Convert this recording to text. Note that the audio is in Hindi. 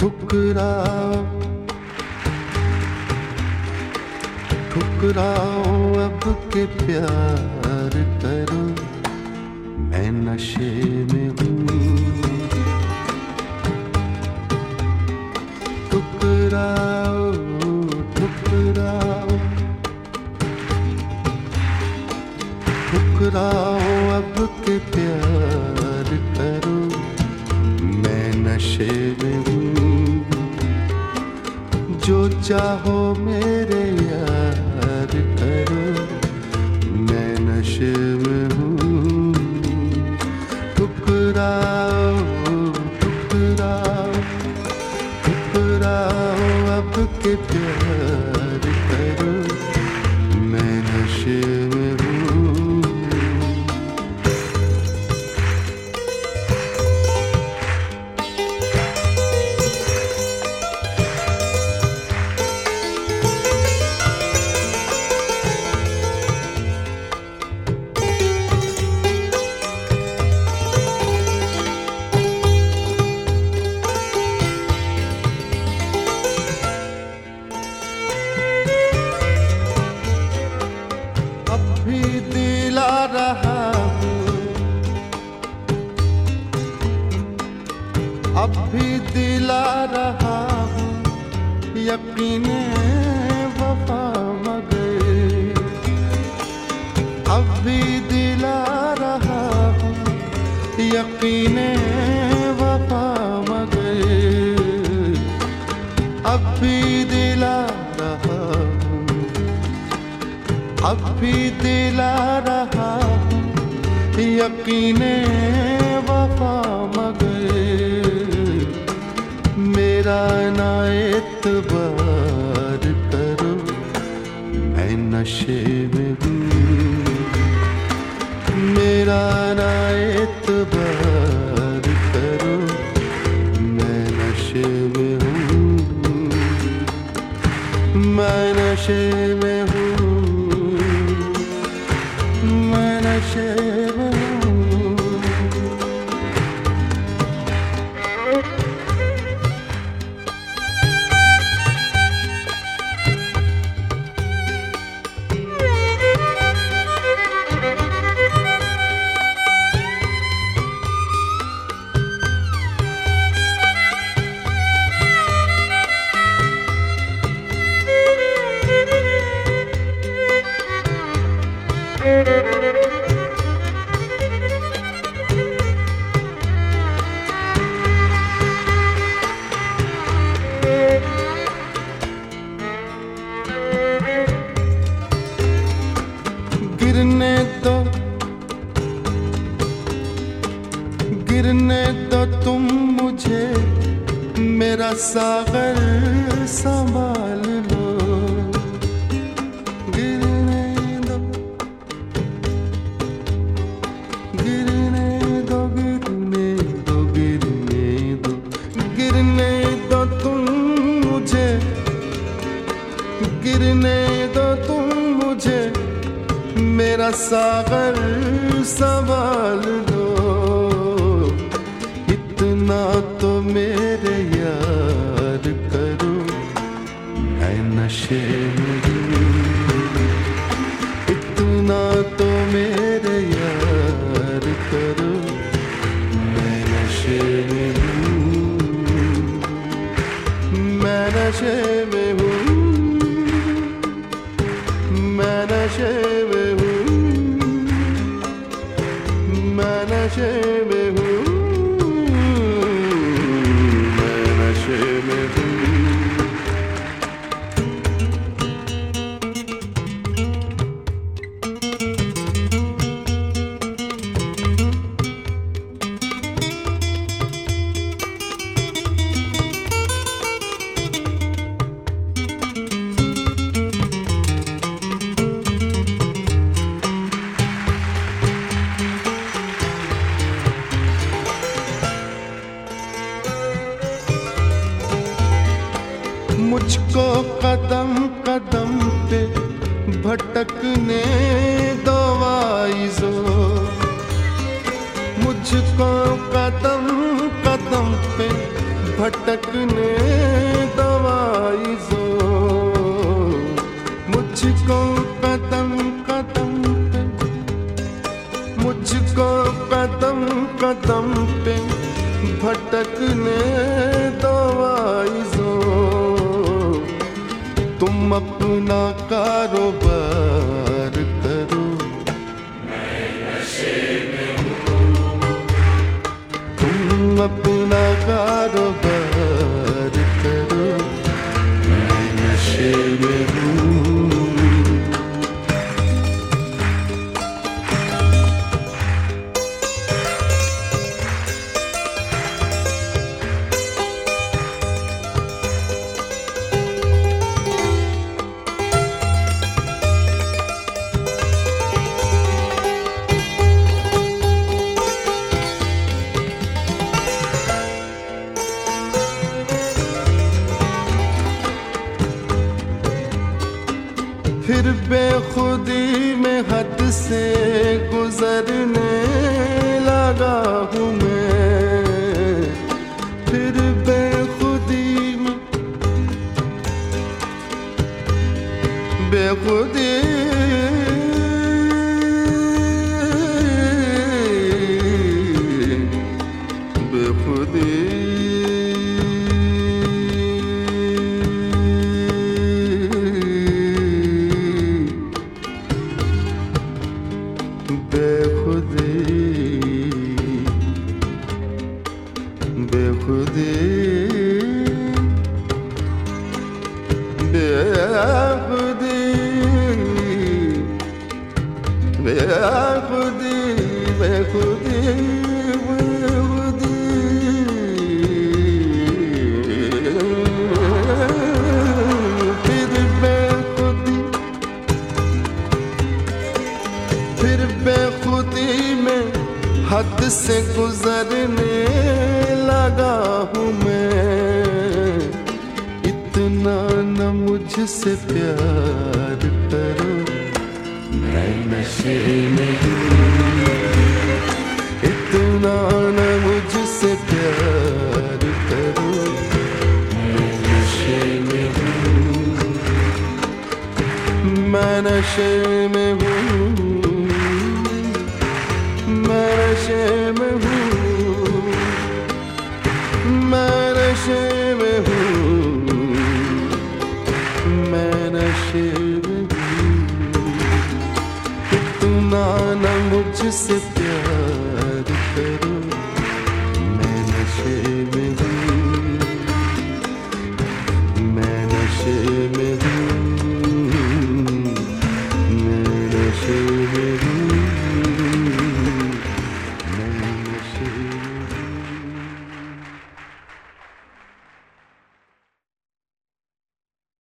ठुकराओ ठुकराओ अब के प्यार करो मैं नशे में हूँ। ठुकराओ ठुकराओ। ठुकराओ, अब के प्यार करो। मैं नशे में हूँ। जो चाहो मेरे मैं नशे में अब भी दिला रहा हूँ, यकीन वफा मगर। अब भी दिला रहा हूँ, यकीन वफा मगर। अब भी दिला रहा अब भी दिला रहा यकीन वफा मगर। नशे में हूँ। मैं नशे में गिरने दो गिरने दो तुम मुझे मेरा सागर संभाल सागर संभाल दो। इतना तो मेरे यार करो मैं नशे इतना तो मेरे यार करो मैं नशे में। मैं नशे भटकने दवाई जो मुझको कदम कदम पे भटकने दवाई जो मुझको कदम कदम पे, मुझको कदम कदम पे भटकने दवाई जो अपना कारोबार करो। तुम अपना फिर बेखुदी में हद से गुजरने लगा हूँ मैं। फिर बेखुदी में बेखुदी फिर फिर बेखुदी में हद से गुजरने लगा हूँ मैं। इतना न मुझसे प्यार नशे में हूँ इतना न मुझसे प्यार करो मैं नशे में हूँ मैं नशे में हूँ। Sevim